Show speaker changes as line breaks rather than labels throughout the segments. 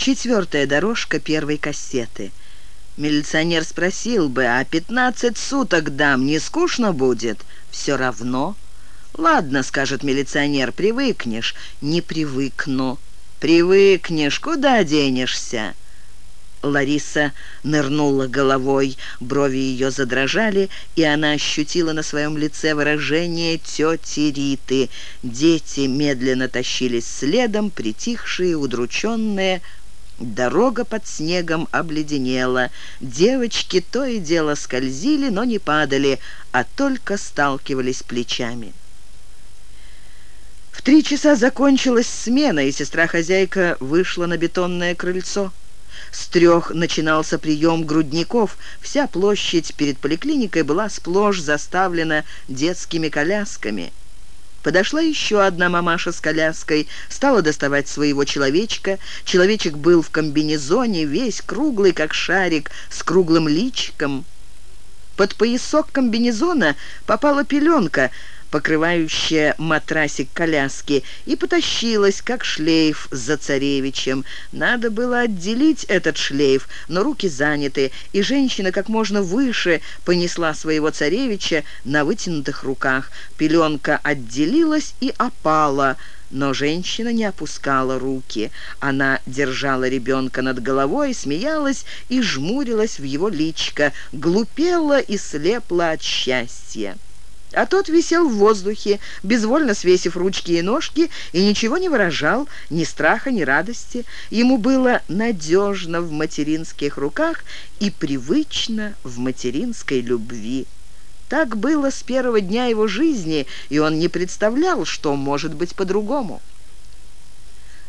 Четвертая дорожка первой кассеты. Милиционер спросил бы, а пятнадцать суток дам, не скучно будет? Все равно. «Ладно», — скажет милиционер, — «привыкнешь». «Не привыкну». «Привыкнешь, куда денешься?» Лариса нырнула головой, брови ее задрожали, и она ощутила на своем лице выражение тети Риты. Дети медленно тащились следом, притихшие, удрученные. Дорога под снегом обледенела. Девочки то и дело скользили, но не падали, а только сталкивались плечами. В три часа закончилась смена, и сестра-хозяйка вышла на бетонное крыльцо. С трех начинался прием грудников. Вся площадь перед поликлиникой была сплошь заставлена детскими колясками. Подошла еще одна мамаша с коляской, стала доставать своего человечка. Человечек был в комбинезоне, весь круглый, как шарик, с круглым личиком. Под поясок комбинезона попала пеленка — покрывающая матрасик коляски, и потащилась, как шлейф за царевичем. Надо было отделить этот шлейф, но руки заняты, и женщина как можно выше понесла своего царевича на вытянутых руках. Пеленка отделилась и опала, но женщина не опускала руки. Она держала ребенка над головой, смеялась и жмурилась в его личко, глупела и слепла от счастья. А тот висел в воздухе, безвольно свесив ручки и ножки, и ничего не выражал, ни страха, ни радости. Ему было надежно в материнских руках и привычно в материнской любви. Так было с первого дня его жизни, и он не представлял, что может быть по-другому.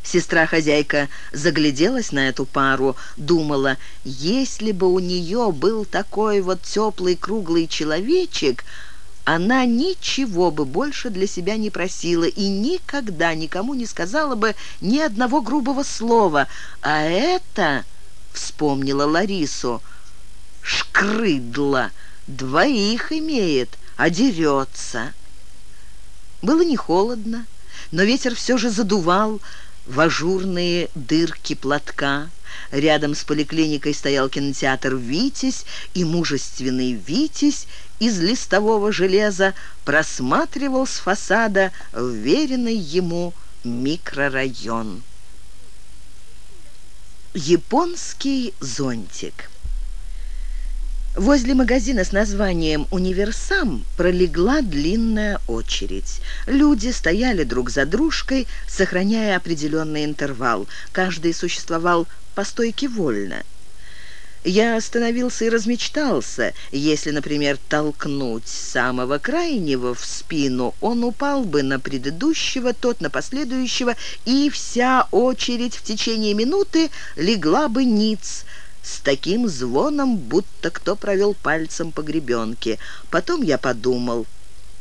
Сестра-хозяйка загляделась на эту пару, думала, если бы у нее был такой вот теплый круглый человечек, она ничего бы больше для себя не просила и никогда никому не сказала бы ни одного грубого слова. А это, вспомнила Ларису, шкрыдла, двоих имеет, а дерется. Было не холодно, но ветер все же задувал в ажурные дырки платка. Рядом с поликлиникой стоял кинотеатр «Витязь», и мужественный «Витязь» из листового железа просматривал с фасада вверенный ему микрорайон. Японский зонтик Возле магазина с названием «Универсам» пролегла длинная очередь. Люди стояли друг за дружкой, сохраняя определенный интервал. Каждый существовал по стойке вольно. Я остановился и размечтался. Если, например, толкнуть самого крайнего в спину, он упал бы на предыдущего, тот на последующего, и вся очередь в течение минуты легла бы ниц с таким звоном, будто кто провел пальцем по гребенке. Потом я подумал,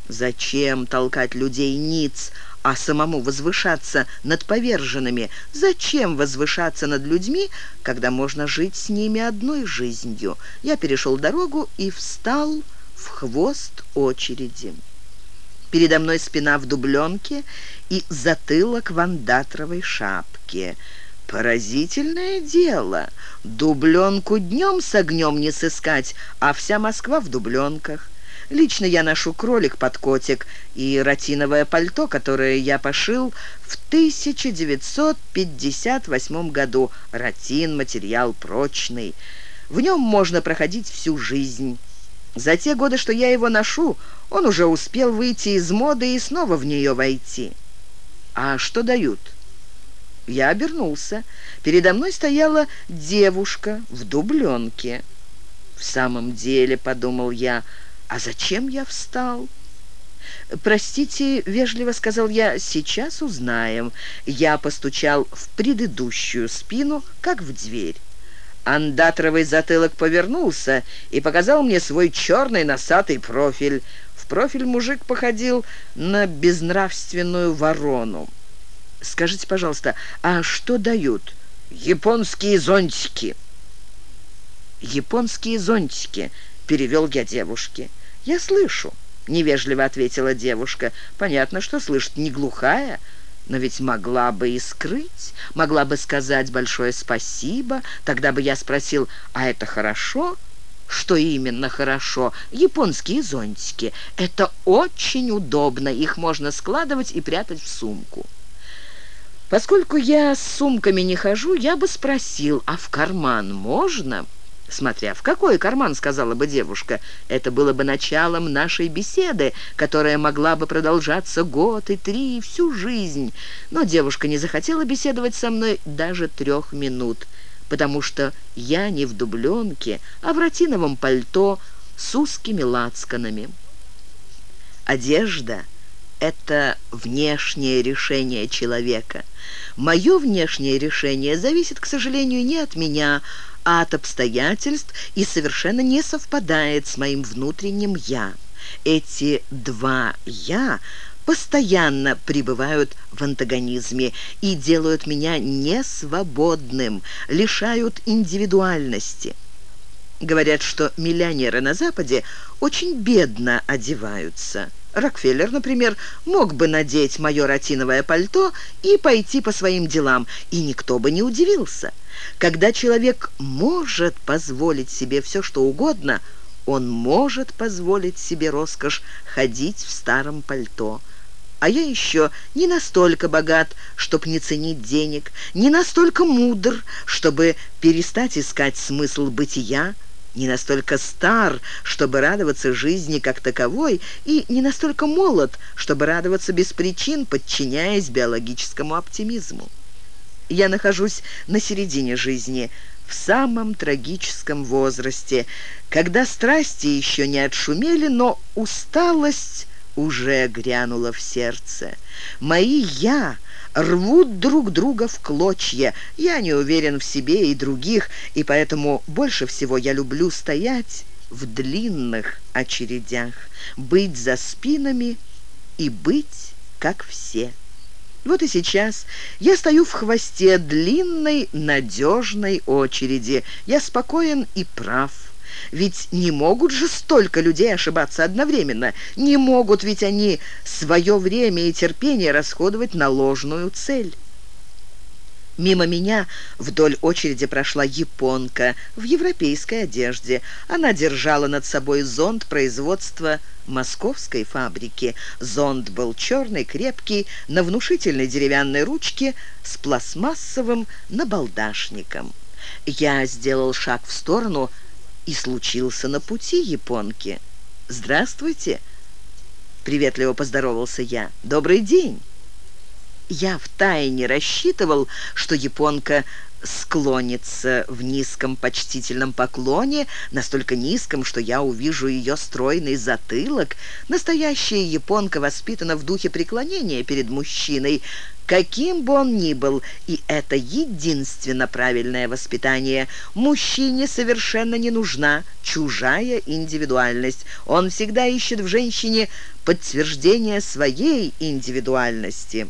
зачем толкать людей ниц, а самому возвышаться над поверженными. Зачем возвышаться над людьми, когда можно жить с ними одной жизнью? Я перешел дорогу и встал в хвост очереди. Передо мной спина в дубленке и затылок в андатровой шапке. Поразительное дело. Дубленку днем с огнем не сыскать, а вся Москва в дубленках. Лично я ношу кролик под котик и ротиновое пальто, которое я пошил в 1958 году. Ротин – материал прочный. В нем можно проходить всю жизнь. За те годы, что я его ношу, он уже успел выйти из моды и снова в нее войти. А что дают? Я обернулся. Передо мной стояла девушка в дубленке. «В самом деле», — подумал я, — «А зачем я встал?» «Простите», — вежливо сказал я, — «сейчас узнаем». Я постучал в предыдущую спину, как в дверь. Андатровый затылок повернулся и показал мне свой черный носатый профиль. В профиль мужик походил на безнравственную ворону. «Скажите, пожалуйста, а что дают?» «Японские зонтики». «Японские зонтики», — перевел я девушке. «Я слышу», — невежливо ответила девушка. «Понятно, что слышит, не глухая». Но ведь могла бы и скрыть, могла бы сказать большое спасибо. Тогда бы я спросил, а это хорошо? Что именно хорошо? Японские зонтики. Это очень удобно, их можно складывать и прятать в сумку. Поскольку я с сумками не хожу, я бы спросил, а в карман можно?» «Смотря в какой карман», — сказала бы девушка. «Это было бы началом нашей беседы, которая могла бы продолжаться год и три, и всю жизнь». Но девушка не захотела беседовать со мной даже трех минут, потому что я не в дубленке, а в ротиновом пальто с узкими лацканами. Одежда — это внешнее решение человека. Мое внешнее решение зависит, к сожалению, не от меня, а от обстоятельств и совершенно не совпадает с моим внутренним «я». Эти два «я» постоянно пребывают в антагонизме и делают меня несвободным, лишают индивидуальности. Говорят, что миллионеры на Западе очень бедно одеваются. Рокфеллер, например, мог бы надеть мое ротиновое пальто и пойти по своим делам, и никто бы не удивился. Когда человек может позволить себе все, что угодно, он может позволить себе роскошь ходить в старом пальто. А я еще не настолько богат, чтобы не ценить денег, не настолько мудр, чтобы перестать искать смысл бытия, не настолько стар, чтобы радоваться жизни как таковой, и не настолько молод, чтобы радоваться без причин, подчиняясь биологическому оптимизму. Я нахожусь на середине жизни, в самом трагическом возрасте, когда страсти еще не отшумели, но усталость уже грянула в сердце. Мои «я» рвут друг друга в клочья. Я не уверен в себе и других, и поэтому больше всего я люблю стоять в длинных очередях, быть за спинами и быть как все. Вот и сейчас я стою в хвосте длинной, надежной очереди. Я спокоен и прав. Ведь не могут же столько людей ошибаться одновременно. Не могут ведь они свое время и терпение расходовать на ложную цель. Мимо меня вдоль очереди прошла японка в европейской одежде. Она держала над собой зонт производства московской фабрики. Зонт был черный, крепкий, на внушительной деревянной ручке с пластмассовым набалдашником. Я сделал шаг в сторону и случился на пути японки. «Здравствуйте!» — приветливо поздоровался я. «Добрый день!» Я втайне рассчитывал, что японка склонится в низком почтительном поклоне, настолько низком, что я увижу ее стройный затылок. Настоящая японка воспитана в духе преклонения перед мужчиной, каким бы он ни был, и это единственно правильное воспитание. Мужчине совершенно не нужна чужая индивидуальность. Он всегда ищет в женщине подтверждение своей индивидуальности.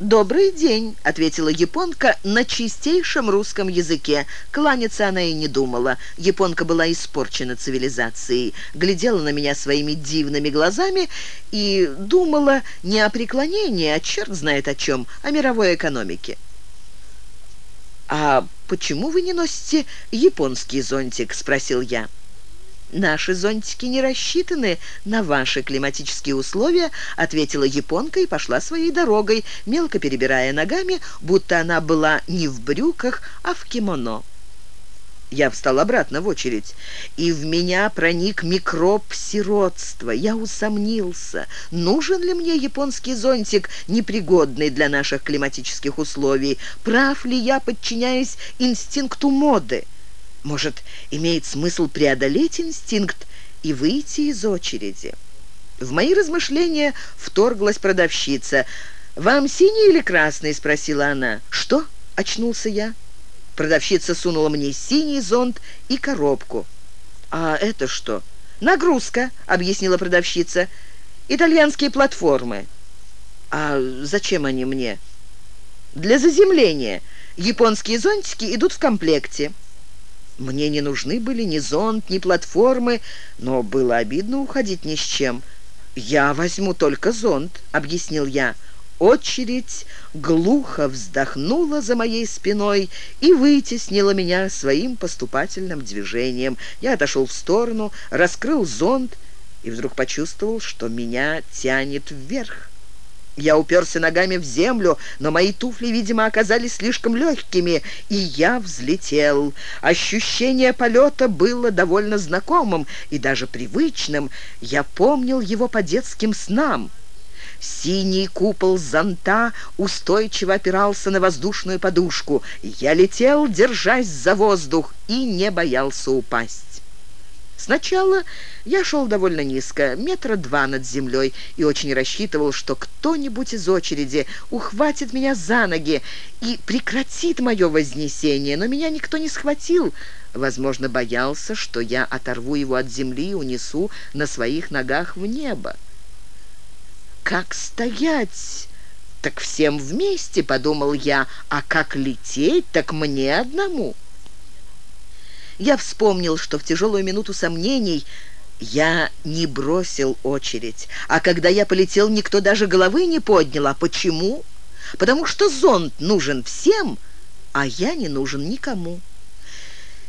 «Добрый день», — ответила японка на чистейшем русском языке. Кланяться она и не думала. Японка была испорчена цивилизацией, глядела на меня своими дивными глазами и думала не о преклонении, а черт знает о чем, о мировой экономике. «А почему вы не носите японский зонтик?» — спросил я. «Наши зонтики не рассчитаны на ваши климатические условия», ответила японка и пошла своей дорогой, мелко перебирая ногами, будто она была не в брюках, а в кимоно. Я встал обратно в очередь, и в меня проник микроб сиротства. Я усомнился, нужен ли мне японский зонтик, непригодный для наших климатических условий, прав ли я, подчиняясь инстинкту моды. Может, имеет смысл преодолеть инстинкт и выйти из очереди? В мои размышления вторглась продавщица. «Вам синий или красный?» – спросила она. «Что?» – очнулся я. Продавщица сунула мне синий зонт и коробку. «А это что?» «Нагрузка», — объяснила продавщица. «Итальянские платформы». «А зачем они мне?» «Для заземления. Японские зонтики идут в комплекте». Мне не нужны были ни зонт, ни платформы, но было обидно уходить ни с чем. «Я возьму только зонт», — объяснил я. Очередь глухо вздохнула за моей спиной и вытеснила меня своим поступательным движением. Я отошел в сторону, раскрыл зонт и вдруг почувствовал, что меня тянет вверх. Я уперся ногами в землю, но мои туфли, видимо, оказались слишком легкими, и я взлетел. Ощущение полета было довольно знакомым и даже привычным. Я помнил его по детским снам. Синий купол зонта устойчиво опирался на воздушную подушку. Я летел, держась за воздух, и не боялся упасть. Сначала я шел довольно низко, метра два над землей, и очень рассчитывал, что кто-нибудь из очереди ухватит меня за ноги и прекратит мое вознесение, но меня никто не схватил. Возможно, боялся, что я оторву его от земли и унесу на своих ногах в небо. «Как стоять?» «Так всем вместе», — подумал я, — «а как лететь, так мне одному». Я вспомнил, что в тяжелую минуту сомнений я не бросил очередь, а когда я полетел, никто даже головы не поднял. А почему? Потому что зонт нужен всем, а я не нужен никому.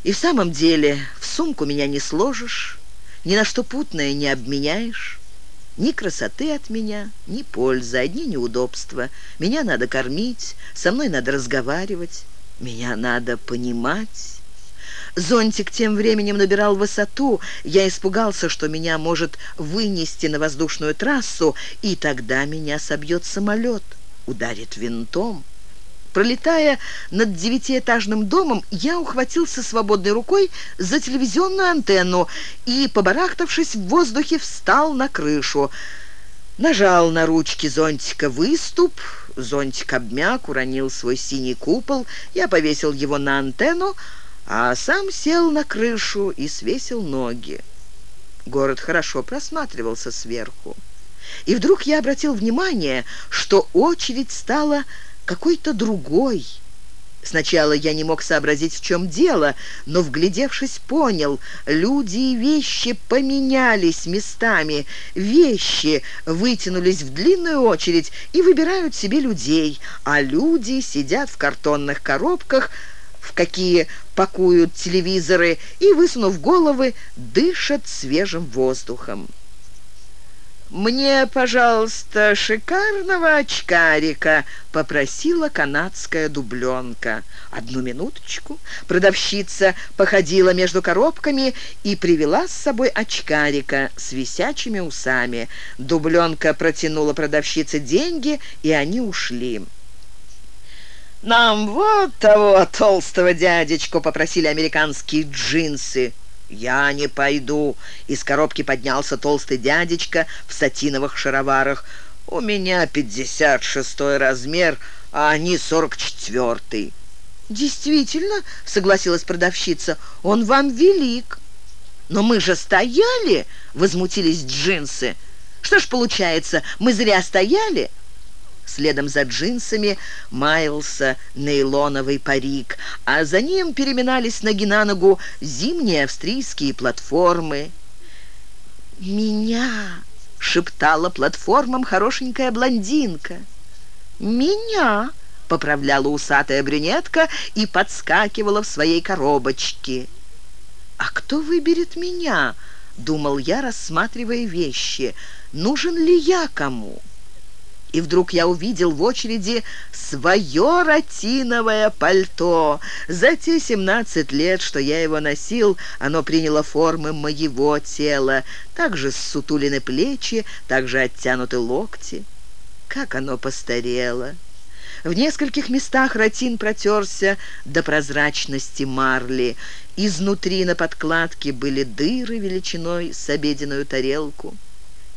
И в самом деле в сумку меня не сложишь, ни на что путное не обменяешь. Ни красоты от меня, ни пользы, одни неудобства. Меня надо кормить, со мной надо разговаривать, меня надо понимать». Зонтик тем временем набирал высоту. Я испугался, что меня может вынести на воздушную трассу, и тогда меня собьет самолет, ударит винтом. Пролетая над девятиэтажным домом, я ухватился свободной рукой за телевизионную антенну и, побарахтавшись в воздухе, встал на крышу. Нажал на ручки зонтика выступ, зонтик обмяк, уронил свой синий купол, я повесил его на антенну, а сам сел на крышу и свесил ноги. Город хорошо просматривался сверху. И вдруг я обратил внимание, что очередь стала какой-то другой. Сначала я не мог сообразить, в чем дело, но, вглядевшись, понял, люди и вещи поменялись местами. Вещи вытянулись в длинную очередь и выбирают себе людей, а люди сидят в картонных коробках, в какие пакуют телевизоры, и, высунув головы, дышат свежим воздухом. «Мне, пожалуйста, шикарного очкарика», — попросила канадская дубленка. «Одну минуточку». Продавщица походила между коробками и привела с собой очкарика с висячими усами. Дубленка протянула продавщице деньги, и они ушли. «Нам вот того толстого дядечку попросили американские джинсы». «Я не пойду». Из коробки поднялся толстый дядечка в сатиновых шароварах. «У меня пятьдесят шестой размер, а они сорок четвертый». «Действительно», — согласилась продавщица, — «он вам велик». «Но мы же стояли», — возмутились джинсы. «Что ж получается, мы зря стояли?» Следом за джинсами маялся нейлоновый парик, а за ним переминались ноги на ногу зимние австрийские платформы. «Меня!» — шептала платформам хорошенькая блондинка. «Меня!» — поправляла усатая брюнетка и подскакивала в своей коробочке. «А кто выберет меня?» — думал я, рассматривая вещи. «Нужен ли я кому?» И вдруг я увидел в очереди свое ротиновое пальто. За те 17 лет, что я его носил, оно приняло формы моего тела. Также ссутулины плечи, также оттянуты локти. Как оно постарело! В нескольких местах ротин протерся до прозрачности марли. Изнутри на подкладке были дыры величиной с обеденную тарелку.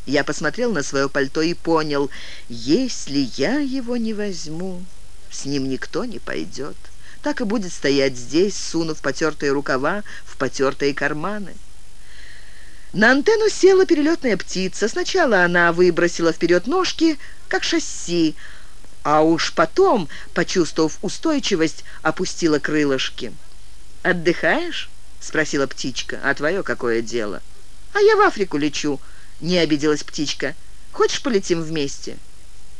Я посмотрел на свое пальто и понял, если я его не возьму, с ним никто не пойдет. Так и будет стоять здесь, сунув потертые рукава в потертые карманы. На антенну села перелетная птица. Сначала она выбросила вперед ножки, как шасси, а уж потом, почувствовав устойчивость, опустила крылышки. «Отдыхаешь?» — спросила птичка. «А твое какое дело?» «А я в Африку лечу», не обиделась птичка. «Хочешь, полетим вместе?»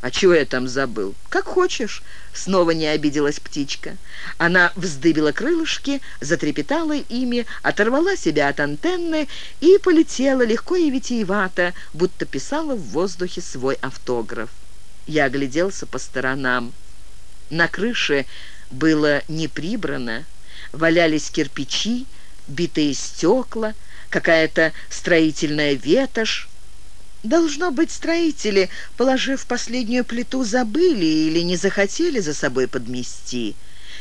«А чего я там забыл?» «Как хочешь», — снова не обиделась птичка. Она вздыбила крылышки, затрепетала ими, оторвала себя от антенны и полетела легко и витиевато, будто писала в воздухе свой автограф. Я огляделся по сторонам. На крыше было не прибрано, валялись кирпичи, битые стекла, какая-то строительная ветошь, Должно быть, строители, положив последнюю плиту, забыли или не захотели за собой подмести.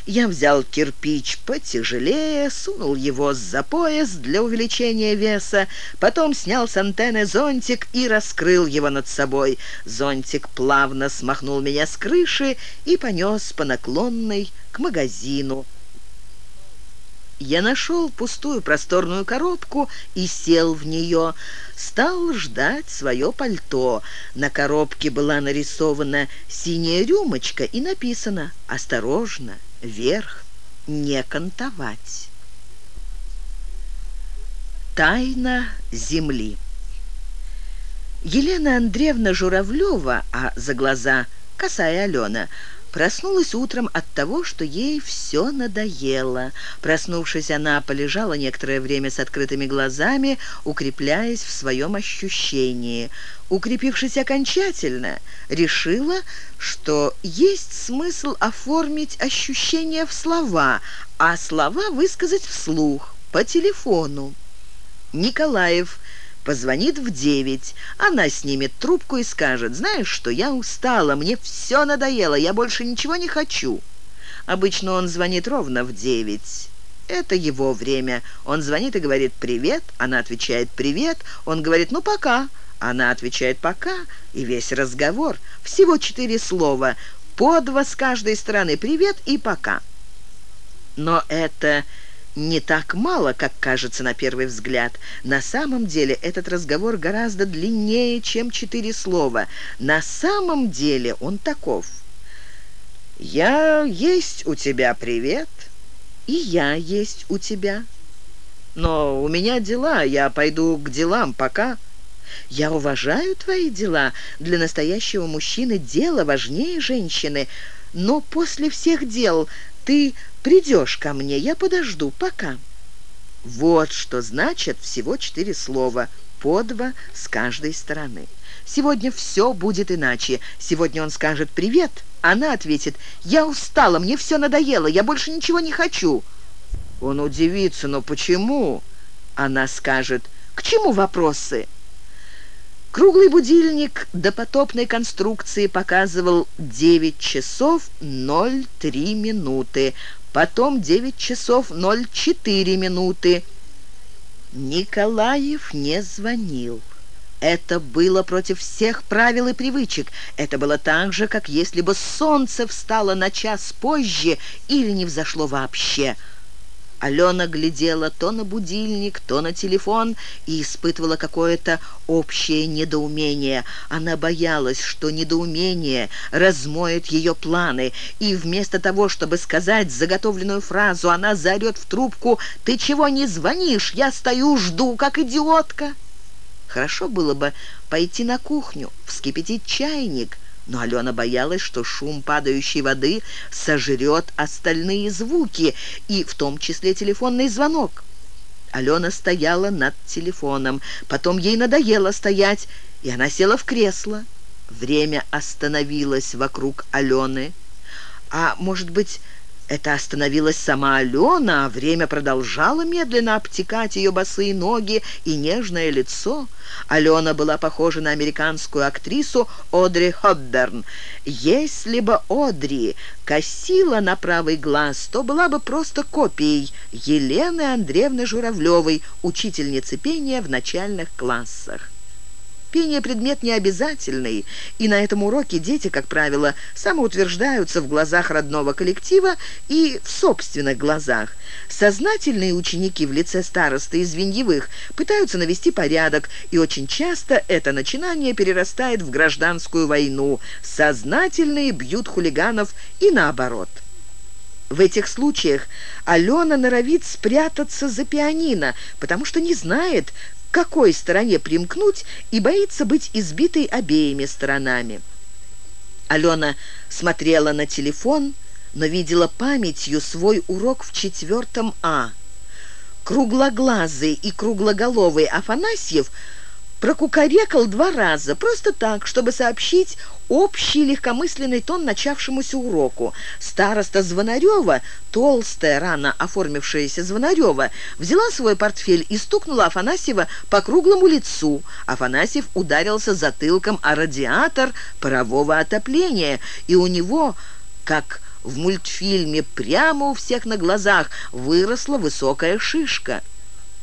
Я взял кирпич потяжелее, сунул его за пояс для увеличения веса, потом снял с антенны зонтик и раскрыл его над собой. Зонтик плавно смахнул меня с крыши и понес по наклонной к магазину. Я нашел пустую просторную коробку и сел в нее. Стал ждать свое пальто. На коробке была нарисована синяя рюмочка и написано «Осторожно, вверх, не кантовать». Тайна земли Елена Андреевна Журавлева, а за глаза косая Алена – Проснулась утром от того, что ей все надоело. Проснувшись, она полежала некоторое время с открытыми глазами, укрепляясь в своем ощущении. Укрепившись окончательно, решила, что есть смысл оформить ощущения в слова, а слова высказать вслух, по телефону. Николаев Позвонит в девять. Она снимет трубку и скажет, «Знаешь что, я устала, мне все надоело, я больше ничего не хочу». Обычно он звонит ровно в девять. Это его время. Он звонит и говорит «Привет», она отвечает «Привет», он говорит «Ну, пока». Она отвечает «Пока», и весь разговор. Всего четыре слова, по два с каждой стороны «Привет» и «Пока». Но это не так мало, как кажется на первый взгляд. На самом деле этот разговор гораздо длиннее, чем четыре слова. На самом деле он таков. «Я есть у тебя, привет, и я есть у тебя. Но у меня дела, я пойду к делам, пока». «Я уважаю твои дела. Для настоящего мужчины дело важнее женщины. Но после всех дел ты придешь ко мне, я подожду, пока». Вот что значит всего четыре слова, по два с каждой стороны. Сегодня все будет иначе. Сегодня он скажет «Привет», она ответит «Я устала, мне все надоело, я больше ничего не хочу». Он удивится «Но почему?» Она скажет «К чему вопросы?» Круглый будильник допотопной конструкции показывал 9 часов 03 минуты, потом 9 часов 04 минуты. Николаев не звонил. Это было против всех правил и привычек. Это было так же, как если бы солнце встало на час позже или не взошло вообще – Алена глядела то на будильник, то на телефон и испытывала какое-то общее недоумение. Она боялась, что недоумение размоет ее планы, и вместо того, чтобы сказать заготовленную фразу, она заорет в трубку «Ты чего не звонишь? Я стою, жду, как идиотка!» Хорошо было бы пойти на кухню, вскипятить чайник, но Алена боялась, что шум падающей воды сожрет остальные звуки, и в том числе телефонный звонок. Алена стояла над телефоном. Потом ей надоело стоять, и она села в кресло. Время остановилось вокруг Алены. А может быть, это остановилась сама Алена, а время продолжало медленно обтекать ее босые ноги и нежное лицо. Алена была похожа на американскую актрису Одри Хобберн. Если бы Одри косила на правый глаз, то была бы просто копией Елены Андреевны Журавлевой, учительницы пения в начальных классах. Пение – предмет необязательный, и на этом уроке дети, как правило, самоутверждаются в глазах родного коллектива и в собственных глазах. Сознательные ученики в лице старосты и звеньевых пытаются навести порядок, и очень часто это начинание перерастает в гражданскую войну. Сознательные бьют хулиганов и наоборот. В этих случаях Алена норовит спрятаться за пианино, потому что не знает, какой стороне примкнуть и боится быть избитой обеими сторонами. Алена смотрела на телефон, но видела памятью свой урок в четвертом А. Круглоглазый и круглоголовый Афанасьев прокукарекал два раза, просто так, чтобы сообщить общий легкомысленный тон начавшемуся уроку. Староста Звонарева, толстая, рано оформившаяся Звонарева, взяла свой портфель и стукнула Афанасьева по круглому лицу. Афанасьев ударился затылком о радиатор парового отопления, и у него, как в мультфильме, прямо у всех на глазах выросла высокая шишка.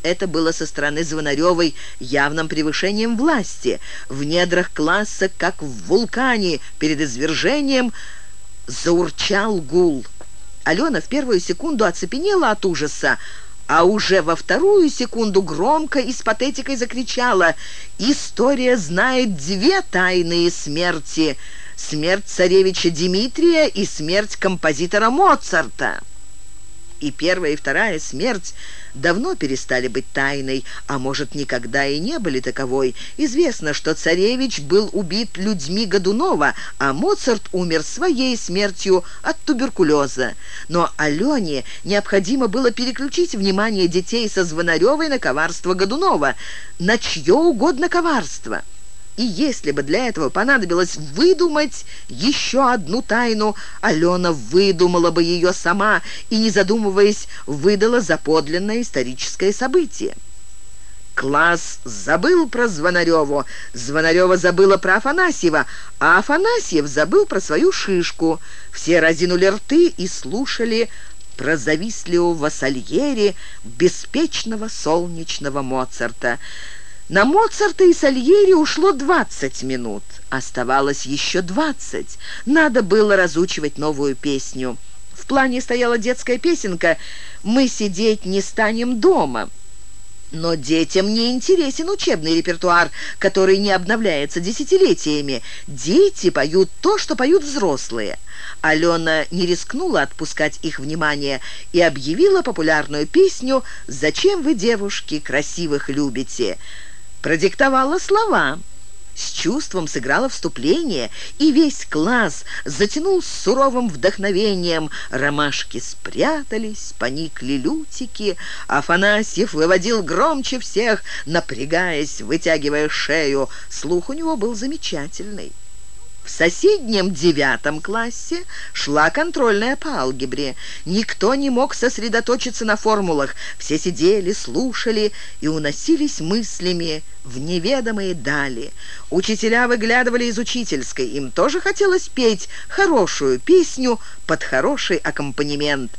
Это было со стороны Звонаревой явным превышением власти. В недрах класса, как в вулкане перед извержением, заурчал гул. Алена в первую секунду оцепенела от ужаса, а уже во вторую секунду громко и с патетикой закричала «История знает две тайные смерти — смерть царевича Дмитрия и смерть композитора Моцарта» и первая, и вторая смерть давно перестали быть тайной, а может, никогда и не были таковой. Известно, что царевич был убит людьми Годунова, а Моцарт умер своей смертью от туберкулеза. Но Алене необходимо было переключить внимание детей со Звонаревой на коварство Годунова, на чье угодно коварство. И если бы для этого понадобилось выдумать еще одну тайну, Алена выдумала бы ее сама и, не задумываясь, выдала за подлинное историческое событие. Класс забыл про Звонареву, Звонарева забыла про Афанасьева, а Афанасьев забыл про свою шишку. Все разинули рты и слушали про завистливого Сальери, беспечного солнечного Моцарта. На Моцарта и Сальери ушло 20 минут. Оставалось еще 20. Надо было разучивать новую песню. В плане стояла детская песенка «Мы сидеть не станем дома». Но детям не интересен учебный репертуар, который не обновляется десятилетиями. Дети поют то, что поют взрослые. Алена не рискнула отпускать их внимание и объявила популярную песню «Зачем вы, девушки, красивых любите?» Продиктовала слова. С чувством сыграла вступление, и весь класс затянул с суровым вдохновением. Ромашки спрятались, поникли лютики. Афанасьев выводил громче всех, напрягаясь, вытягивая шею. Слух у него был замечательный. В соседнем девятом классе шла контрольная по алгебре. Никто не мог сосредоточиться на формулах. Все сидели, слушали и уносились мыслями в неведомые дали. Учителя выглядывали из учительской. Им тоже хотелось петь хорошую песню под хороший аккомпанемент.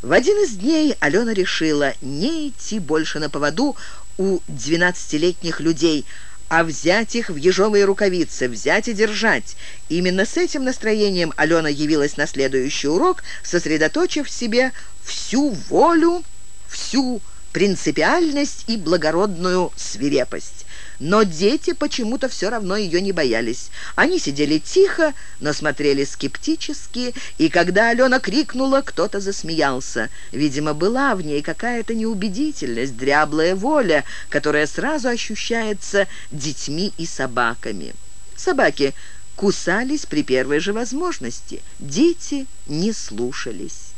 В один из дней Алена решила не идти больше на поводу у двенадцатилетних людей, а взять их в ежовые рукавицы, взять и держать. Именно с этим настроением Алена явилась на следующий урок, сосредоточив в себе всю волю, всю принципиальность и благородную свирепость. Но дети почему-то все равно ее не боялись. Они сидели тихо, но смотрели скептически, и когда Алена крикнула, кто-то засмеялся. Видимо, была в ней какая-то неубедительность, дряблая воля, которая сразу ощущается детьми и собаками. Собаки кусались при первой же возможности, дети не слушались.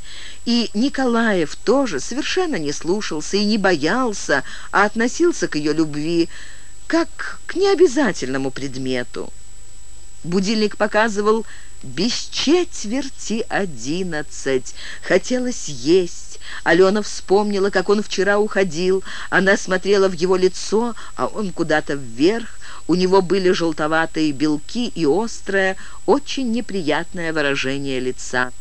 И Николаев тоже совершенно не слушался и не боялся, а относился к ее любви как к необязательному предмету. Будильник показывал без четверти одиннадцать. Хотелось есть. Алена вспомнила, как он вчера уходил. Она смотрела в его лицо, а он куда-то вверх. У него были желтоватые белки и острое, очень неприятное выражение лица.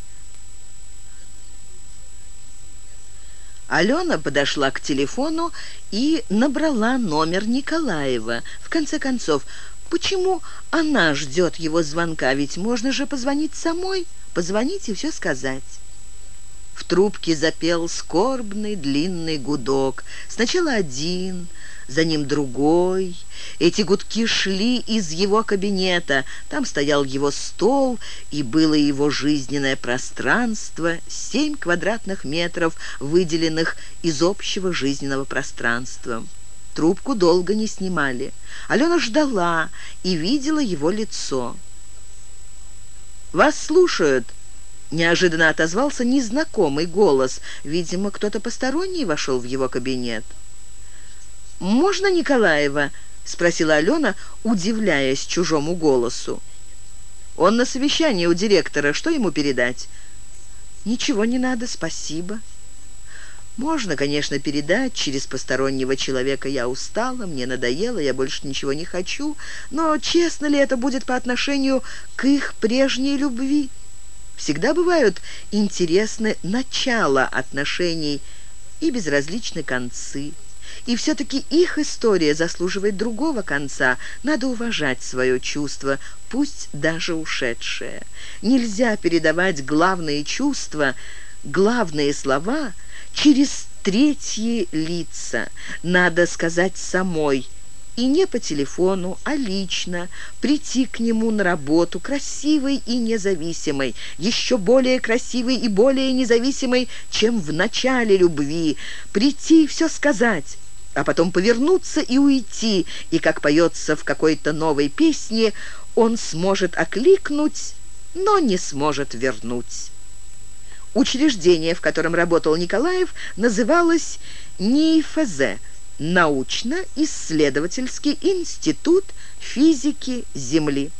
Алена подошла к телефону и набрала номер Николаева. В конце концов, почему она ждет его звонка? Ведь можно же позвонить самой, позвонить и все сказать. В трубке запел скорбный длинный гудок. Сначала один, за ним другой. Эти гудки шли из его кабинета. Там стоял его стол, и было его жизненное пространство, семь квадратных метров, выделенных из общего жизненного пространства. Трубку долго не снимали. Алена ждала и видела его лицо. «Вас слушают!» Неожиданно отозвался незнакомый голос. Видимо, кто-то посторонний вошел в его кабинет. «Можно Николаева?» — спросила Алена, удивляясь чужому голосу. «Он на совещании у директора. Что ему передать?» «Ничего не надо, спасибо». Можно, конечно, передать через постороннего человека «я устала, мне надоело, я больше ничего не хочу», но честно ли это будет по отношению к их прежней любви? Всегда бывают интересны начала отношений и безразличны концы. И все-таки их история заслуживает другого конца. Надо уважать свое чувство, пусть даже ушедшее. Нельзя передавать главные чувства, главные слова через третьи лица. Надо сказать самой – и не по телефону, а лично, прийти к нему на работу, красивой и независимой, еще более красивой и более независимой, чем в начале любви, прийти и все сказать, а потом повернуться и уйти, и, как поется в какой-то новой песне, он сможет окликнуть, но не сможет вернуть. Учреждение, в котором работал Николаев, называлось НИФЗ – научно-исследовательский институт физики Земли.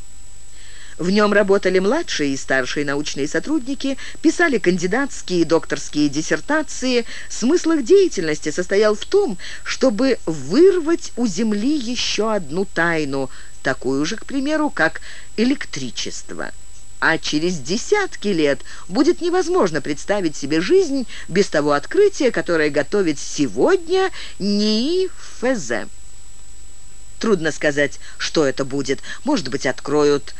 В нем работали младшие и старшие научные сотрудники, писали кандидатские и докторские диссертации. Смысл их деятельности состоял в том, чтобы вырвать у Земли еще одну тайну, такую же, к примеру, как электричество а через десятки лет будет невозможно представить себе жизнь без того открытия, которое готовит сегодня НИИ ФЗ. Трудно сказать, что это будет. Может быть, откроют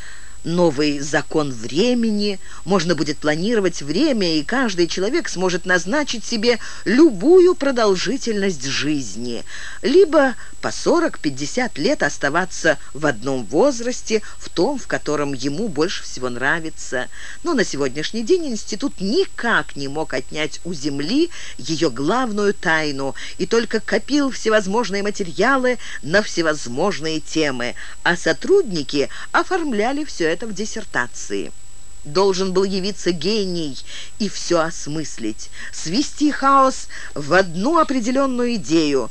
новый закон времени, можно будет планировать время, и каждый человек сможет назначить себе любую продолжительность жизни, либо по 40-50 лет оставаться в одном возрасте, в том, в котором ему больше всего нравится. Но на сегодняшний день институт никак не мог отнять у Земли ее главную тайну и только копил всевозможные материалы на всевозможные темы, а сотрудники оформляли все это это в диссертации. Должен был явиться гений и все осмыслить, свести хаос в одну определенную идею.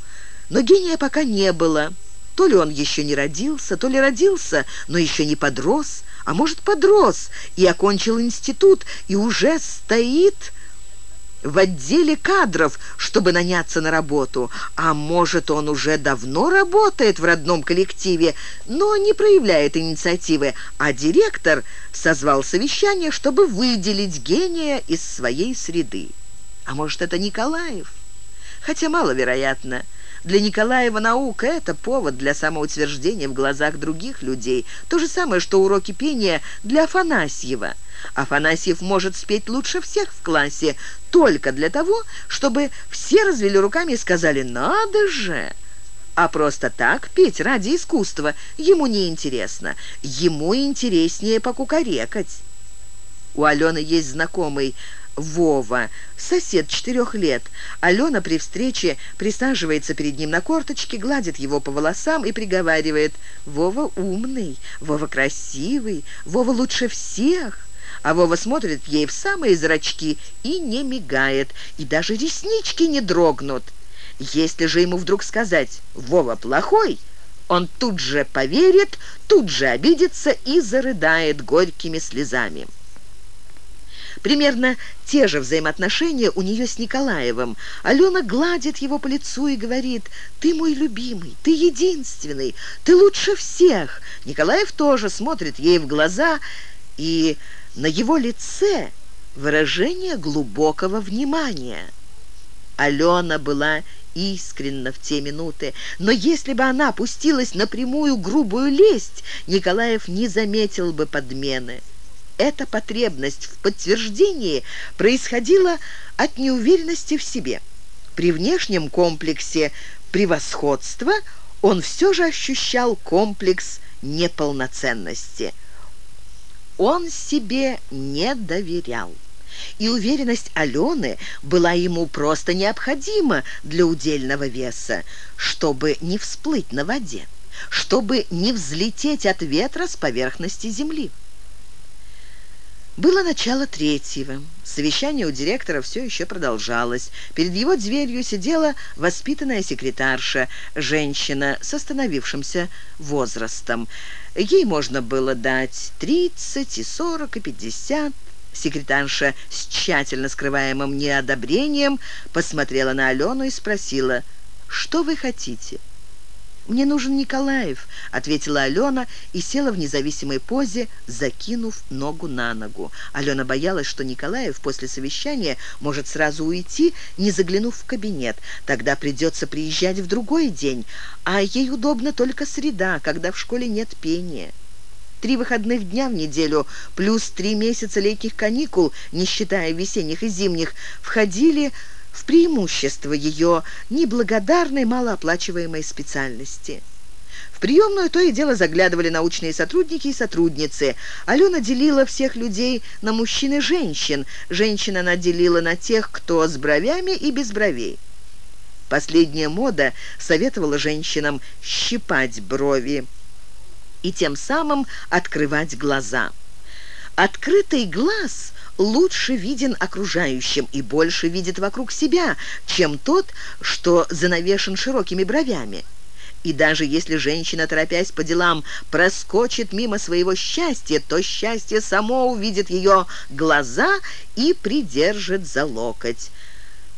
Но гения пока не было. То ли он еще не родился, то ли родился, но еще не подрос, а может подрос и окончил институт, и уже стоит в отделе кадров, чтобы наняться на работу. А может, он уже давно работает в родном коллективе, но не проявляет инициативы, а директор созвал совещание, чтобы выделить гения из своей среды. А может, это Николаев? Хотя маловероятно. Для Николаева наука – это повод для самоутверждения в глазах других людей. То же самое, что уроки пения для Афанасьева. Афанасьев может спеть лучше всех в классе только для того, чтобы все развели руками и сказали «надо же». А просто так петь ради искусства ему не интересно. Ему интереснее покукарекать. У Алены есть знакомый Вова, сосед четырех лет. Алена при встрече присаживается перед ним на корточке, гладит его по волосам и приговаривает «Вова умный, Вова красивый, Вова лучше всех». А Вова смотрит ей в самые зрачки и не мигает, и даже реснички не дрогнут. Если же ему вдруг сказать «Вова плохой», он тут же поверит, тут же обидится и зарыдает горькими слезами. Примерно те же взаимоотношения у нее с Николаевым. Алена гладит его по лицу и говорит, «Ты мой любимый, ты единственный, ты лучше всех». Николаев тоже смотрит ей в глаза, и на его лице выражение глубокого внимания. Алена была искренна в те минуты, но если бы она опустилась на прямую грубую лесть, Николаев не заметил бы подмены. Эта потребность в подтверждении происходила от неуверенности в себе. При внешнем комплексе превосходства он все же ощущал комплекс неполноценности. Он себе не доверял. И уверенность Алены была ему просто необходима для удельного веса, чтобы не всплыть на воде, чтобы не взлететь от ветра с поверхности земли. Было начало третьего. Совещание у директора все еще продолжалось. Перед его дверью сидела воспитанная секретарша, женщина с остановившимся возрастом. Ей можно было дать 30 и 40 и 50. Секретарша с тщательно скрываемым неодобрением посмотрела на Алену и спросила, «Что вы хотите?» «Мне нужен Николаев», — ответила Алена и села в независимой позе, закинув ногу на ногу. Алена боялась, что Николаев после совещания может сразу уйти, не заглянув в кабинет. Тогда придется приезжать в другой день, а ей удобно только среда, когда в школе нет пения. Три выходных дня в неделю плюс три месяца летних каникул, не считая весенних и зимних, входили преимущество ее неблагодарной малооплачиваемой специальности. В приемную то и дело заглядывали научные сотрудники и сотрудницы. Алена делила всех людей на мужчин и женщин. Женщина она делила на тех, кто с бровями и без бровей. Последняя мода советовала женщинам щипать брови и тем самым открывать глаза. Открытый глаз лучше виден окружающим и больше видит вокруг себя, чем тот, что занавешен широкими бровями. И даже если женщина, торопясь по делам, проскочит мимо своего счастья, то счастье само увидит ее глаза и придержит за локоть.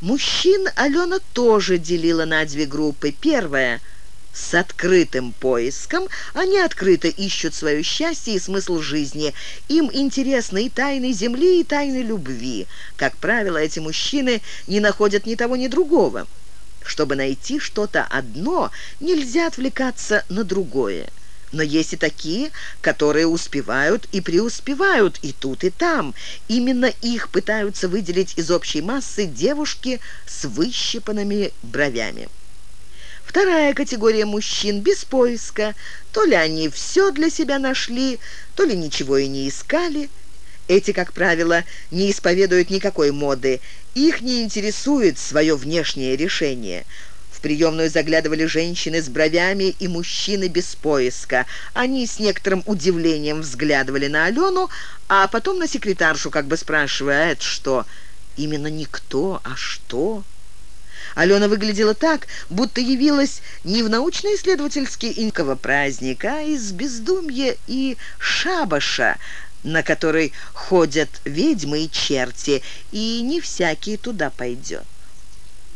Мужчин Алена тоже делила на две группы. Первая – с открытым поиском, они открыто ищут свое счастье и смысл жизни. Им интересны и тайны земли, и тайны любви. Как правило, эти мужчины не находят ни того, ни другого. Чтобы найти что-то одно, нельзя отвлекаться на другое. Но есть и такие, которые успевают и преуспевают и тут, и там. Именно их пытаются выделить из общей массы девушки с выщипанными бровями. Вторая категория мужчин без поиска. То ли они все для себя нашли, то ли ничего и не искали. Эти, как правило, не исповедуют никакой моды. Их не интересует свое внешнее решение. В приемную заглядывали женщины с бровями и мужчины без поиска. Они с некоторым удивлением взглядывали на Алену, а потом на секретаршу, как бы спрашивая, это что? Именно не кто, а что? Алена выглядела так, будто явилась не в научно-исследовательский инково праздник, а из бездумья и шабаша, на который ходят ведьмы и черти, и не всякий туда пойдет.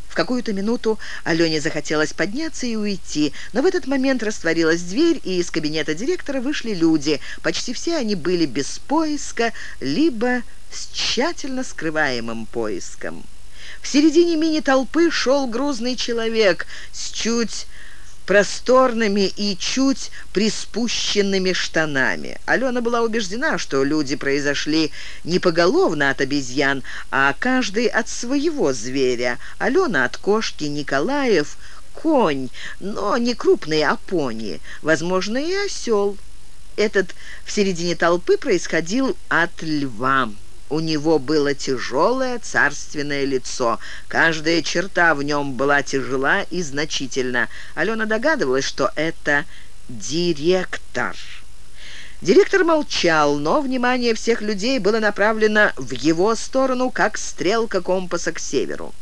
В какую-то минуту Алене захотелось подняться и уйти, но в этот момент растворилась дверь, и из кабинета директора вышли люди. Почти все они были без поиска, либо с тщательно скрываемым поиском. В середине мини-толпы шел грузный человек с чуть просторными и чуть приспущенными штанами. Алена была убеждена, что люди произошли не поголовно от обезьян, а каждый от своего зверя. Алена от кошки, Николаев – конь, но не крупный, а пони, возможно, и осел. Этот в середине толпы происходил от льва. У него было тяжелое царственное лицо. Каждая черта в нем была тяжела и значительна. Алена догадывалась, что это директор. Директор молчал, но внимание всех людей было направлено в его сторону, как стрелка компаса к северу.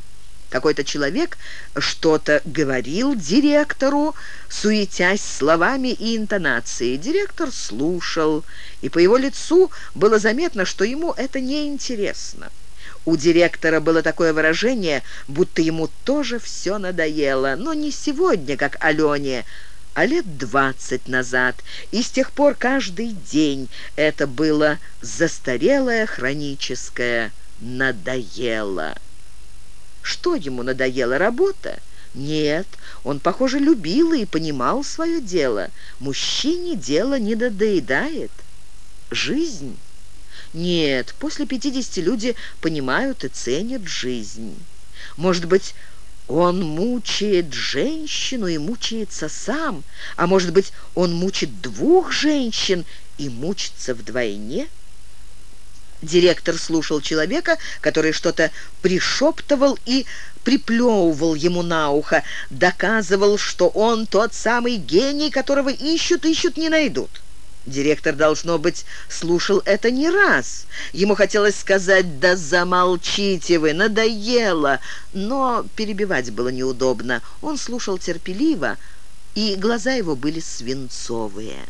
Какой-то человек что-то говорил директору, суетясь словами и интонацией. Директор слушал, и по его лицу было заметно, что ему это неинтересно. У директора было такое выражение, будто ему тоже все надоело, но не сегодня, как Алене, а лет двадцать назад, и с тех пор каждый день это было застарелое хроническое «надоело». Что ему надоела работа? Нет, он, похоже, любил и понимал свое дело. Мужчине дело не надоедает. Жизнь? Нет, после пятидесяти люди понимают и ценят жизнь. Может быть, он мучает женщину и мучается сам, а может быть, он мучит двух женщин и мучится вдвойне? Директор слушал человека, который что-то пришептывал и приплевывал ему на ухо, доказывал, что он тот самый гений, которого ищут, ищут, не найдут. Директор, должно быть, слушал это не раз. Ему хотелось сказать «Да замолчите вы, надоело!» Но перебивать было неудобно. Он слушал терпеливо, и глаза его были свинцовые.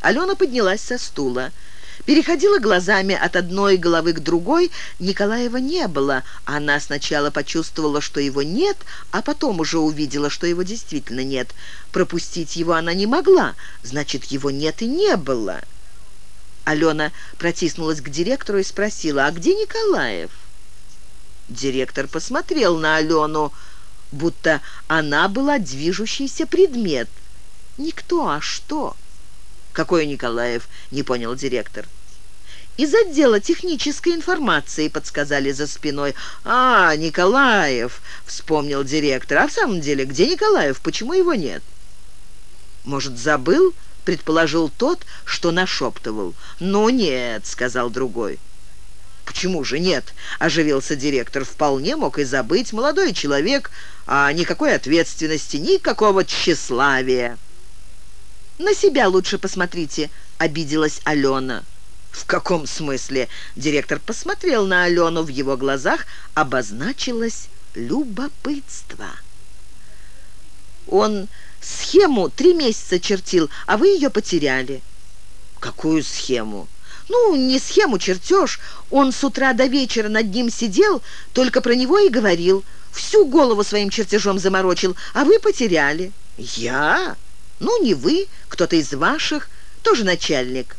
Алена поднялась со стула. Переходила глазами от одной головы к другой. Николаева не было. Она сначала почувствовала, что его нет, а потом уже увидела, что его действительно нет. Пропустить его она не могла. Значит, его нет и не было. Алена протиснулась к директору и спросила, «А где Николаев?» Директор посмотрел на Алену, будто она была движущийся предмет. «Никто, а что?» «Какой Николаев?» — не понял директор. «Из отдела технической информации», — подсказали за спиной. «А, Николаев!» — вспомнил директор. «А в самом деле, где Николаев? Почему его нет?» «Может, забыл?» — предположил тот, что нашептывал. «Ну нет», — сказал другой. «Почему же нет?» – оживился директор. «Вполне мог и забыть. Молодой человек, а никакой ответственности, никакого тщеславия». «На себя лучше посмотрите», — обиделась Алена. «В каком смысле?» Директор посмотрел на Алену, в его глазах обозначилось любопытство. «Он схему три месяца чертил, а вы ее потеряли». «Какую схему?» «Ну, не схему, чертеж. Он с утра до вечера над ним сидел, только про него и говорил. Всю голову своим чертежом заморочил, а вы потеряли». «Я?» Ну, не вы, кто-то из ваших, тоже начальник.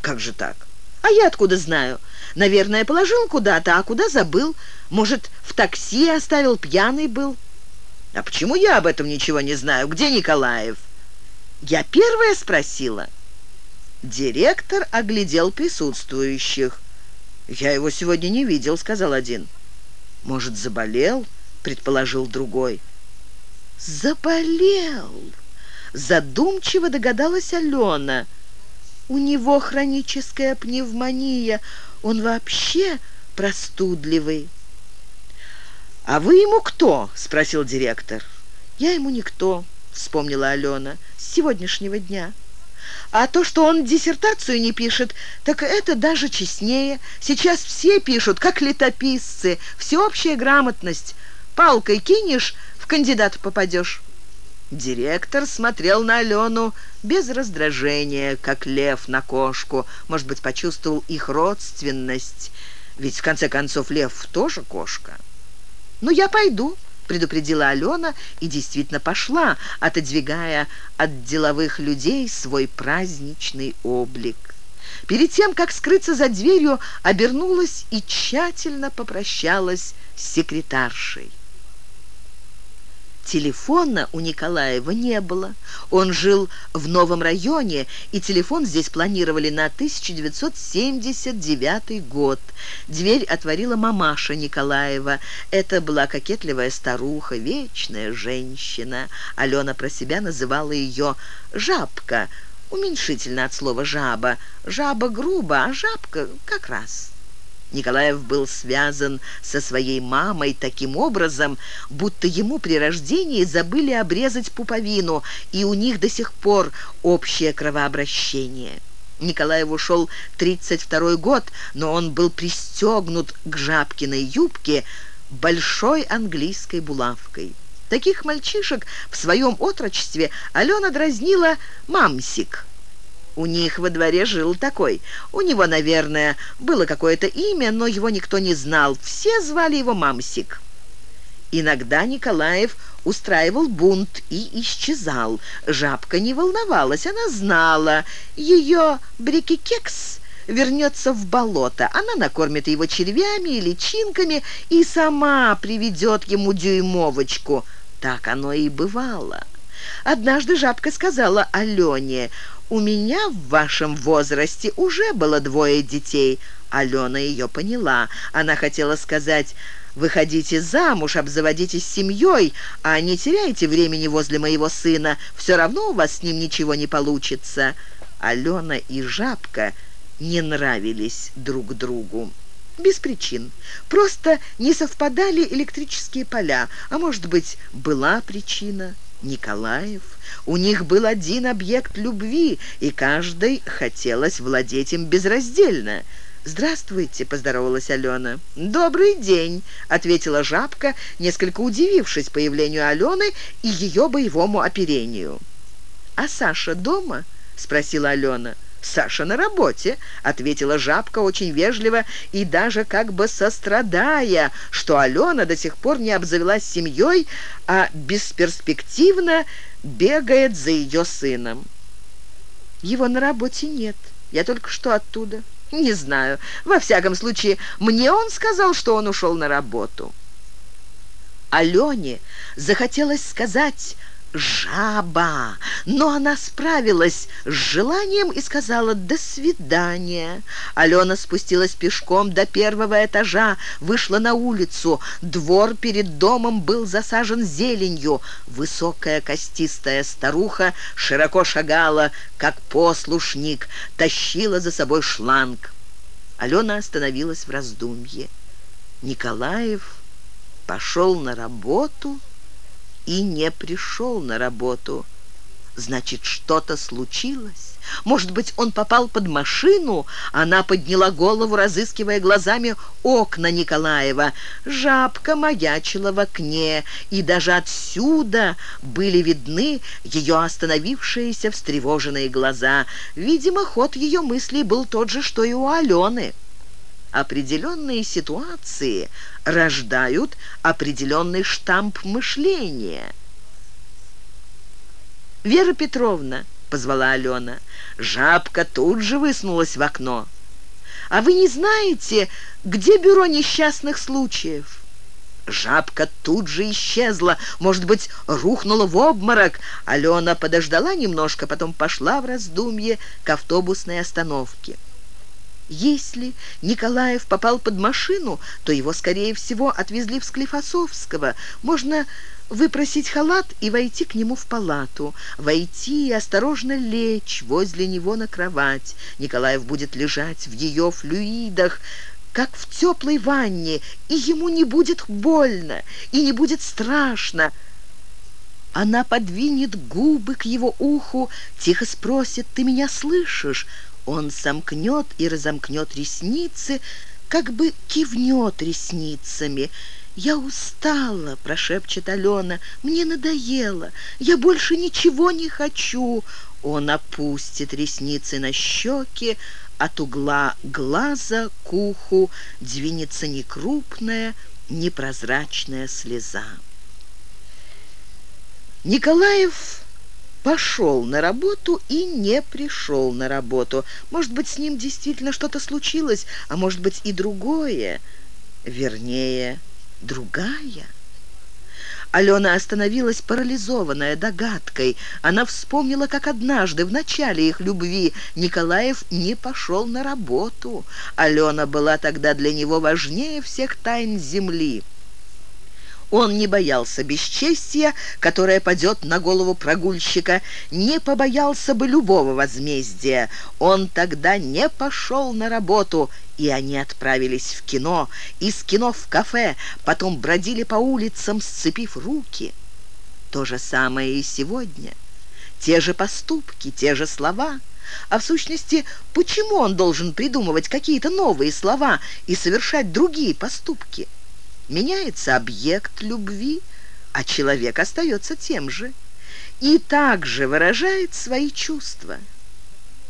Как же так? А я откуда знаю? Наверное, положил куда-то, а куда забыл. Может, в такси оставил, пьяный был. А почему я об этом ничего не знаю? Где Николаев? Я первая спросила. Директор оглядел присутствующих. «Я его сегодня не видел», — сказал один. «Может, заболел?» — предположил другой. «Заболел!» Задумчиво догадалась Алена. У него хроническая пневмония. Он вообще простудливый. «А вы ему кто?» – спросил директор. «Я ему никто», – вспомнила Алена, – «с сегодняшнего дня». А то, что он диссертацию не пишет, так это даже честнее. Сейчас все пишут, как летописцы, всеобщая грамотность. Палкой кинешь, в кандидат попадешь. Директор смотрел на Алену без раздражения, как лев на кошку. Может быть, почувствовал их родственность, ведь, в конце концов, лев тоже кошка. «Ну, я пойду», — предупредила Алена и действительно пошла, отодвигая от деловых людей свой праздничный облик. Перед тем, как скрыться за дверью, обернулась и тщательно попрощалась с секретаршей. Телефона у Николаева не было. Он жил в новом районе, и телефон здесь планировали на 1979 год. Дверь отворила мамаша Николаева. Это была кокетливая старуха, вечная женщина. Алена про себя называла ее «жабка», уменьшительно от слова «жаба». «Жаба» грубо, а «жабка» как раз. Николаев был связан со своей мамой таким образом, будто ему при рождении забыли обрезать пуповину, и у них до сих пор общее кровообращение. Николаев ушел 32 год, но он был пристегнут к Жабкиной юбке большой английской булавкой. Таких мальчишек в своем отрочестве Алена дразнила «мамсик». У них во дворе жил такой. У него, наверное, было какое-то имя, но его никто не знал. Все звали его Мамсик. Иногда Николаев устраивал бунт и исчезал. Жабка не волновалась, она знала. Ее брикикекс вернется в болото. Она накормит его червями и личинками и сама приведет ему дюймовочку. Так оно и бывало. Однажды жабка сказала Алене, «У меня в вашем возрасте уже было двое детей». Алена ее поняла. Она хотела сказать, «Выходите замуж, обзаводитесь семьей, а не теряйте времени возле моего сына. Все равно у вас с ним ничего не получится». Алена и Жабка не нравились друг другу. Без причин. Просто не совпадали электрические поля, а может быть, была причина – Николаев. У них был один объект любви, и каждой хотелось владеть им безраздельно. «Здравствуйте», — поздоровалась Алена. «Добрый день», — ответила жабка, несколько удивившись появлению Алены и ее боевому оперению. «А Саша дома?» — спросила Алена. «Саша на работе», — ответила жабка очень вежливо и даже как бы сострадая, что Алена до сих пор не обзавелась семьей, а бесперспективно бегает за ее сыном. «Его на работе нет. Я только что оттуда». «Не знаю. Во всяком случае, мне он сказал, что он ушел на работу». Алене захотелось сказать жаба. Но она справилась с желанием и сказала «до свидания». Алена спустилась пешком до первого этажа, вышла на улицу. Двор перед домом был засажен зеленью. Высокая костистая старуха широко шагала, как послушник, тащила за собой шланг. Алена остановилась в раздумье. Николаев пошел на работу и не пришел на работу. Значит, что-то случилось. Может быть, он попал под машину? Она подняла голову, разыскивая глазами окна Николаева. Жабка маячила в окне, и даже отсюда были видны ее остановившиеся встревоженные глаза. Видимо, ход ее мыслей был тот же, что и у Алены определенные ситуации рождают определенный штамп мышления. «Вера Петровна», — позвала Алена, — жабка тут же высунулась в окно. «А вы не знаете, где бюро несчастных случаев?» Жабка тут же исчезла, может быть, рухнула в обморок. Алена подождала немножко, потом пошла в раздумье к автобусной остановке. Если Николаев попал под машину, то его, скорее всего, отвезли в Склифосовского. Можно выпросить халат и войти к нему в палату. Войти и осторожно лечь возле него на кровать. Николаев будет лежать в ее флюидах, как в теплой ванне, и ему не будет больно, и не будет страшно. Она подвинет губы к его уху, тихо спросит «Ты меня слышишь?» Он сомкнет и разомкнет ресницы, как бы кивнет ресницами. «Я устала», — прошепчет Алена, — «мне надоело, я больше ничего не хочу». Он опустит ресницы на щеки, от угла глаза к уху двинется некрупная, непрозрачная слеза. Николаев пошел на работу и не пришел на работу. Может быть, с ним действительно что-то случилось, а может быть и другое, вернее, другая. Алена остановилась парализованная догадкой. Она вспомнила, как однажды в начале их любви Николаев не пошел на работу. Алена была тогда для него важнее всех тайн земли. Он не боялся бесчестия, которое падет на голову прогульщика, не побоялся бы любого возмездия. Он тогда не пошел на работу, и они отправились в кино, из кино в кафе, потом бродили по улицам, сцепив руки. То же самое и сегодня. Те же поступки, те же слова. А в сущности, почему он должен придумывать какие-то новые слова и совершать другие поступки? Меняется объект любви, а человек остается тем же. И также выражает свои чувства.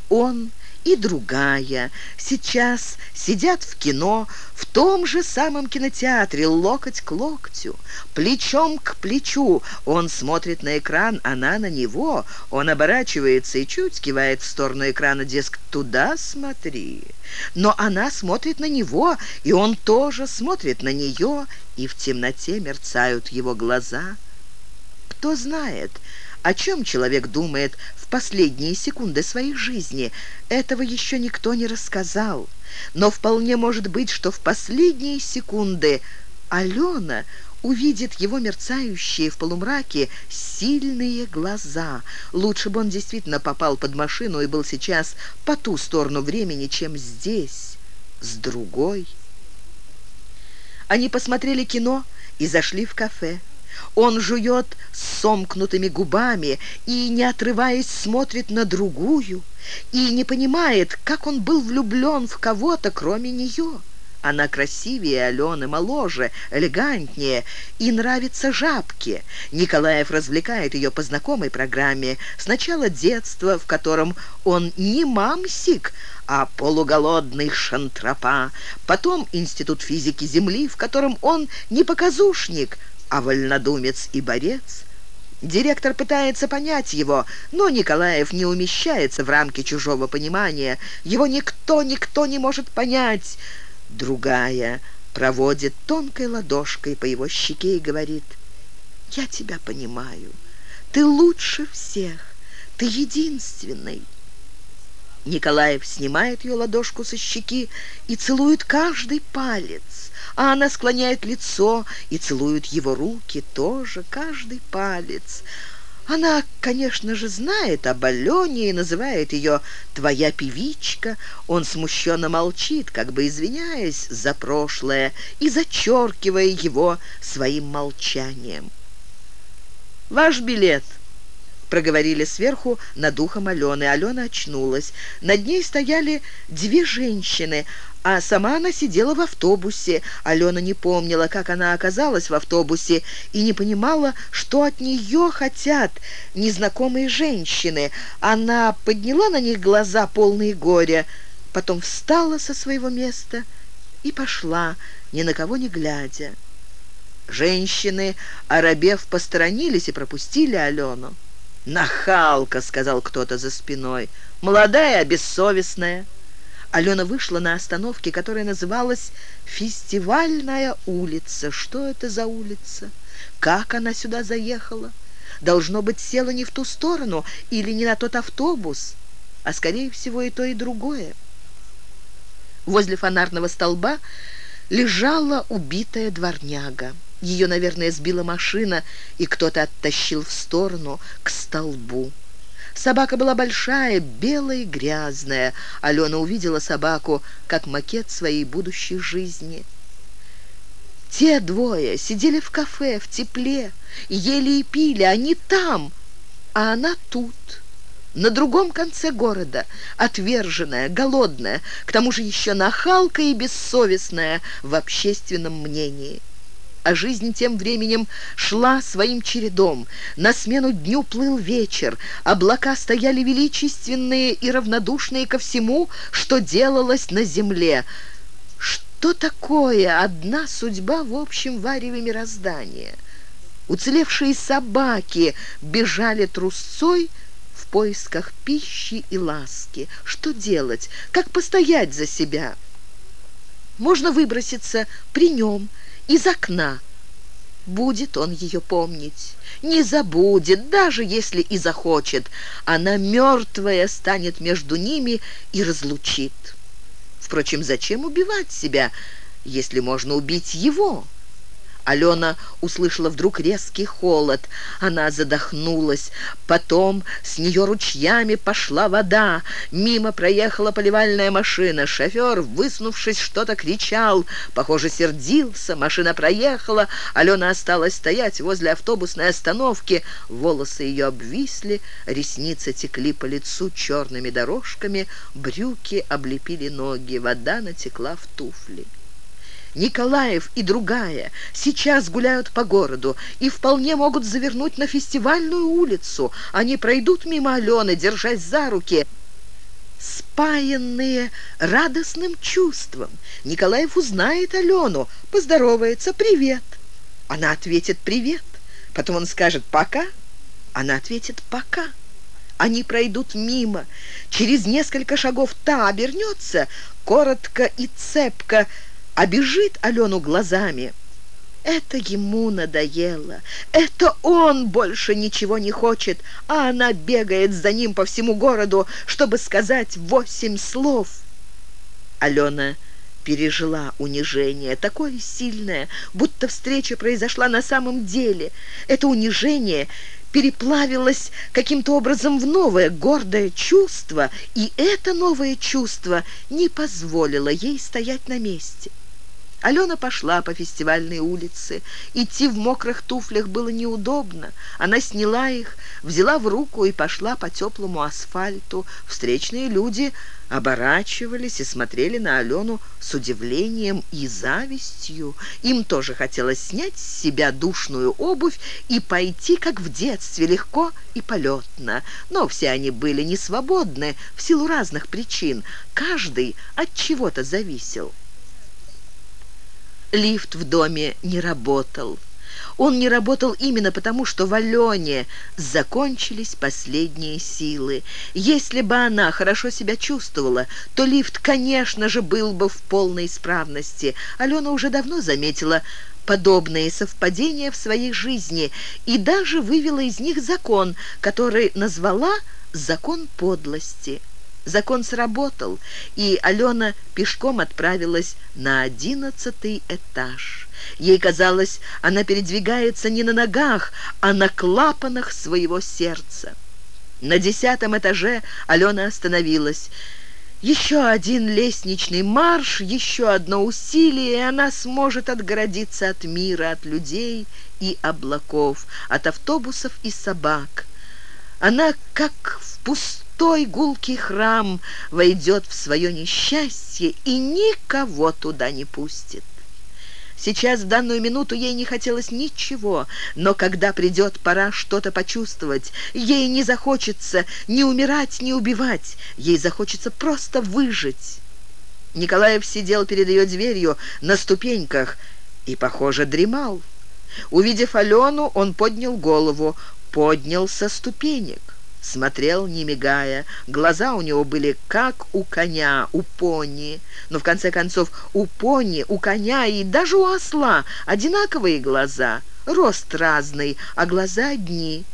Он и другая сейчас сидят в кино в том же самом кинотеатре, локоть к локтю, плечом к плечу. Он смотрит на экран, она на него. Он оборачивается и чуть кивает в сторону экрана, дескать, туда смотри. Но она смотрит на него, и он тоже смотрит на нее, и в темноте мерцают его глаза. Кто знает, о чем человек думает в последние секунды своей жизни, этого еще никто не рассказал. Но вполне может быть, что в последние секунды Алена увидит его мерцающие в полумраке сильные глаза. Лучше бы он действительно попал под машину и был сейчас по ту сторону времени, чем здесь, с другой. Они посмотрели кино и зашли в кафе. Он жует сомкнутыми губами и, не отрываясь, смотрит на другую и не понимает, как он был влюблен в кого-то, кроме нее. Она красивее Алены, моложе, элегантнее и нравится жабке. Николаев развлекает ее по знакомой программе. Сначала детство, в котором он не мамсик, а полуголодный шантропа. Потом Институт физики Земли, в котором он не показушник, а вольнодумец и борец. Директор пытается понять его, но Николаев не умещается в рамки чужого понимания. Его никто, никто не может понять. Другая проводит тонкой ладошкой по его щеке и говорит, «Я тебя понимаю. Ты лучше всех. Ты единственный». Николаев снимает ее ладошку со щеки и целует каждый палец, а она склоняет лицо и целует его руки тоже, каждый палец. Она, конечно же, знает об Алене и называет ее «твоя певичка». Он смущенно молчит, как бы извиняясь за прошлое и зачеркивая его своим молчанием. «Ваш билет», проговорили сверху над ухом Алены. Алена очнулась. Над ней стояли две женщины, а сама она сидела в автобусе. Алена не помнила, как она оказалась в автобусе, и не понимала, что от нее хотят незнакомые женщины. Она подняла на них глаза, полные горя, потом встала со своего места и пошла, ни на кого не глядя. Женщины, оробев, посторонились и пропустили Алену. «Нахалка!» — сказал кто-то за спиной. «Молодая, бессовестная». Алена вышла на остановке, которая называлась «Фестивальная улица». Что это за улица? Как она сюда заехала? Должно быть, села не в ту сторону или не на тот автобус, а, скорее всего, и то, и другое. Возле фонарного столба лежала убитая дворняга. Ее, наверное, сбила машина, и кто-то оттащил в сторону, к столбу. Собака была большая, белая и грязная. Алена увидела собаку как макет своей будущей жизни. Те двое сидели в кафе, в тепле, ели и пили, они там, а она тут, на другом конце города, отверженная, голодная, к тому же еще нахалка и бессовестная в общественном мнении а жизнь тем временем шла своим чередом. На смену дню плыл вечер, облака стояли величественные и равнодушные ко всему, что делалось на земле. Что такое одна судьба в общем вареве мироздания? Уцелевшие собаки бежали трусцой в поисках пищи и ласки. Что делать? Как постоять за себя? Можно выброситься при нем – из окна. Будет он ее помнить, не забудет, даже если и захочет. Она мертвая станет между ними и разлучит. Впрочем, зачем убивать себя, если можно убить его?» Алена услышала вдруг резкий холод. Она задохнулась. Потом с нее ручьями пошла вода. Мимо проехала поливальная машина. Шофер, высунувшись, что-то кричал. Похоже, сердился. Машина проехала. Алена осталась стоять возле автобусной остановки. Волосы ее обвисли, ресницы текли по лицу черными дорожками, брюки облепили ноги, вода натекла в туфли. Николаев и другая сейчас гуляют по городу и вполне могут завернуть на фестивальную улицу. Они пройдут мимо Алены, держась за руки, спаянные радостным чувством. Николаев узнает Алену, поздоровается «Привет». Она ответит «Привет». Потом он скажет «Пока». Она ответит «Пока». Они пройдут мимо. Через несколько шагов та обернется, коротко и цепко, обежит Алену глазами. Это ему надоело. Это он больше ничего не хочет, а она бегает за ним по всему городу, чтобы сказать восемь слов. Алена пережила унижение, такое сильное, будто встреча произошла на самом деле. Это унижение переплавилось каким-то образом в новое, гордое чувство, и это новое чувство не позволило ей стоять на месте. Алена пошла по фестивальной улице. Идти в мокрых туфлях было неудобно. Она сняла их, взяла в руку и пошла по теплому асфальту. Встречные люди оборачивались и смотрели на Алену с удивлением и завистью. Им тоже хотелось снять с себя душную обувь и пойти, как в детстве, легко и полетно. Но все они были не свободны в силу разных причин. Каждый от чего-то зависел. Лифт в доме не работал. Он не работал именно потому, что в Алене закончились последние силы. Если бы она хорошо себя чувствовала, то лифт, конечно же, был бы в полной исправности. Алена уже давно заметила подобные совпадения в своей жизни и даже вывела из них закон, который назвала «закон подлости». Закон сработал, и Алена пешком отправилась на одиннадцатый этаж. Ей казалось, она передвигается не на ногах, а на клапанах своего сердца. На десятом этаже Алена остановилась. Еще один лестничный марш, еще одно усилие, и она сможет отгородиться от мира, от людей и облаков, от автобусов и собак. Она, как в пустом пустой гулкий храм войдет в свое несчастье и никого туда не пустит. Сейчас, в данную минуту, ей не хотелось ничего, но когда придет пора что-то почувствовать, ей не захочется ни умирать, ни убивать, ей захочется просто выжить. Николаев сидел перед ее дверью на ступеньках и, похоже, дремал. Увидев Алену, он поднял голову, поднял со ступенек смотрел, не мигая. Глаза у него были как у коня, у пони. Но в конце концов у пони, у коня и даже у осла одинаковые глаза. Рост разный, а глаза одни.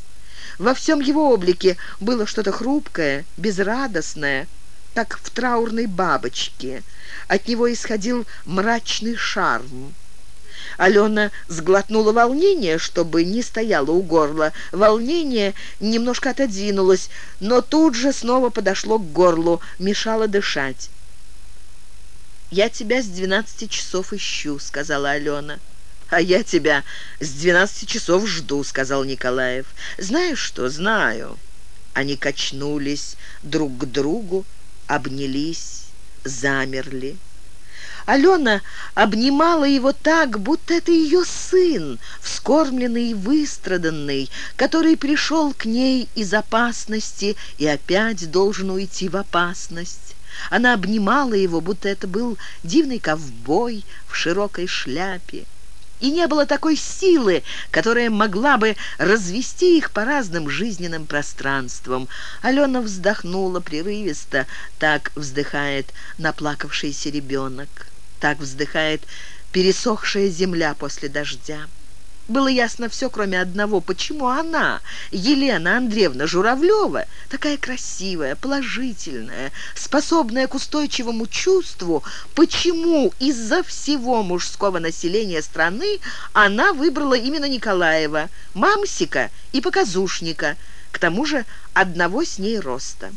Во всем его облике было что-то хрупкое, безрадостное, как в траурной бабочке. От него исходил мрачный шарм. Алена сглотнула волнение, чтобы не стояло у горла. Волнение немножко отодвинулось, но тут же снова подошло к горлу, мешало дышать. «Я тебя с двенадцати часов ищу», — сказала Алена. «А я тебя с двенадцати часов жду», — сказал Николаев. «Знаешь что? Знаю». Они качнулись друг к другу, обнялись, замерли. Алена обнимала его так, будто это ее сын, вскормленный и выстраданный, который пришел к ней из опасности и опять должен уйти в опасность. Она обнимала его, будто это был дивный ковбой в широкой шляпе. И не было такой силы, которая могла бы развести их по разным жизненным пространствам. Алена вздохнула прерывисто, так вздыхает наплакавшийся ребенок. Так вздыхает пересохшая земля после дождя. Было ясно все, кроме одного. Почему она, Елена Андреевна Журавлева, такая красивая, положительная, способная к устойчивому чувству, почему из-за всего мужского населения страны она выбрала именно Николаева, мамсика и показушника, к тому же одного с ней роста?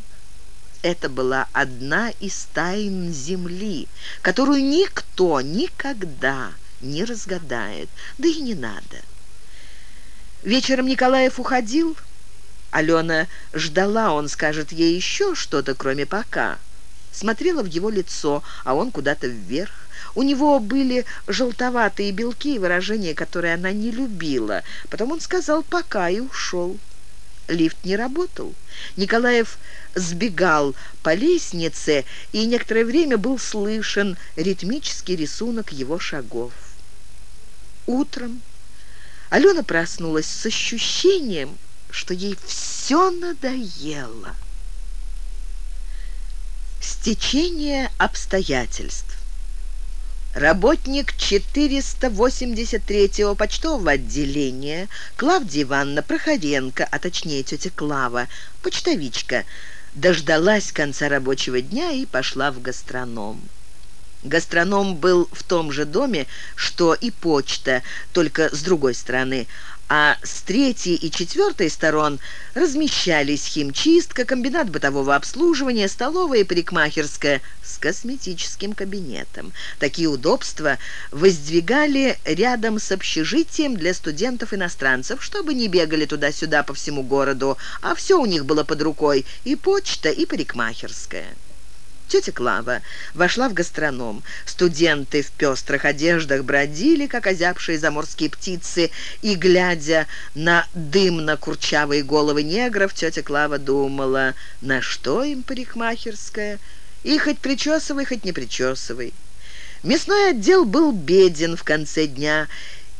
Это была одна из тайн Земли, которую никто никогда не разгадает, да и не надо. Вечером Николаев уходил. Алена ждала, он скажет ей еще что-то, кроме «пока». Смотрела в его лицо, а он куда-то вверх. У него были желтоватые белки и выражения, которые она не любила. Потом он сказал «пока» и ушел. Лифт не работал. Николаев сбегал по лестнице, и некоторое время был слышен ритмический рисунок его шагов. Утром Алена проснулась с ощущением, что ей все надоело. Стечение обстоятельств. Работник 483-го почтового отделения Клавдия Ивановна Проходенко, а точнее тетя Клава, почтовичка, дождалась конца рабочего дня и пошла в гастроном. Гастроном был в том же доме, что и почта, только с другой стороны, а с третьей и четвертой сторон размещались химчистка, комбинат бытового обслуживания, столовая и парикмахерская с косметическим кабинетом. Такие удобства воздвигали рядом с общежитием для студентов-иностранцев, чтобы не бегали туда-сюда по всему городу, а все у них было под рукой – и почта, и парикмахерская. Тетя Клава вошла в гастроном. Студенты в пестрых одеждах бродили, как озябшие заморские птицы, и, глядя на дымно-курчавые головы негров, тетя Клава думала, на что им парикмахерская, и хоть причесывай, хоть не причесывай. Мясной отдел был беден в конце дня,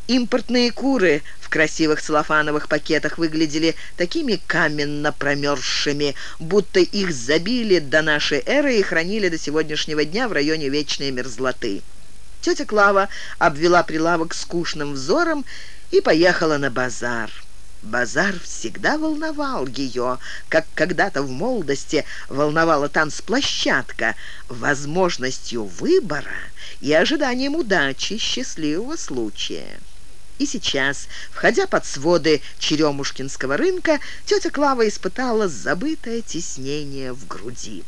Импортные куры в красивых целлофановых пакетах выглядели такими каменно промерзшими, будто их забили до нашей эры и хранили до сегодняшнего дня в районе вечной мерзлоты. Тетя Клава обвела прилавок скучным взором и поехала на базар. Базар всегда волновал ее, как когда-то в молодости волновала танцплощадка, возможностью выбора и ожиданием удачи счастливого случая. И сейчас, входя под своды Черемушкинского рынка, тетя Клава испытала забытое теснение в груди.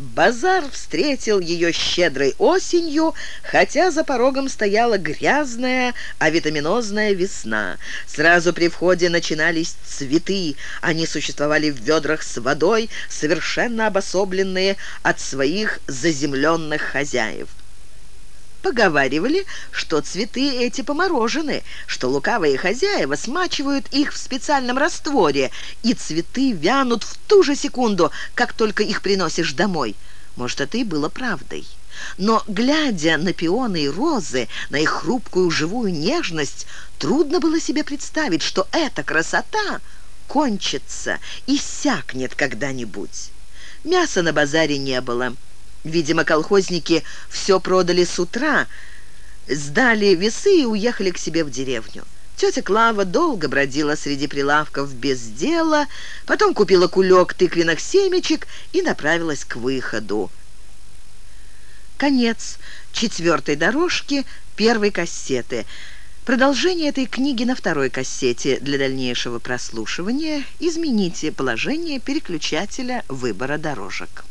Базар встретил ее щедрой осенью, хотя за порогом стояла грязная, авитаминозная весна. Сразу при входе начинались цветы. Они существовали в ведрах с водой, совершенно обособленные от своих заземленных хозяев. Поговаривали, что цветы эти поморожены, что лукавые хозяева смачивают их в специальном растворе, и цветы вянут в ту же секунду, как только их приносишь домой. Может, это и было правдой. Но, глядя на пионы и розы, на их хрупкую живую нежность, трудно было себе представить, что эта красота кончится и сякнет когда-нибудь. Мяса на базаре не было. Видимо, колхозники все продали с утра, сдали весы и уехали к себе в деревню. Тетя Клава долго бродила среди прилавков без дела, потом купила кулек тыквенных семечек и направилась к выходу. Конец четвертой дорожки первой кассеты. Продолжение этой книги на второй кассете. Для дальнейшего прослушивания измените положение переключателя выбора дорожек.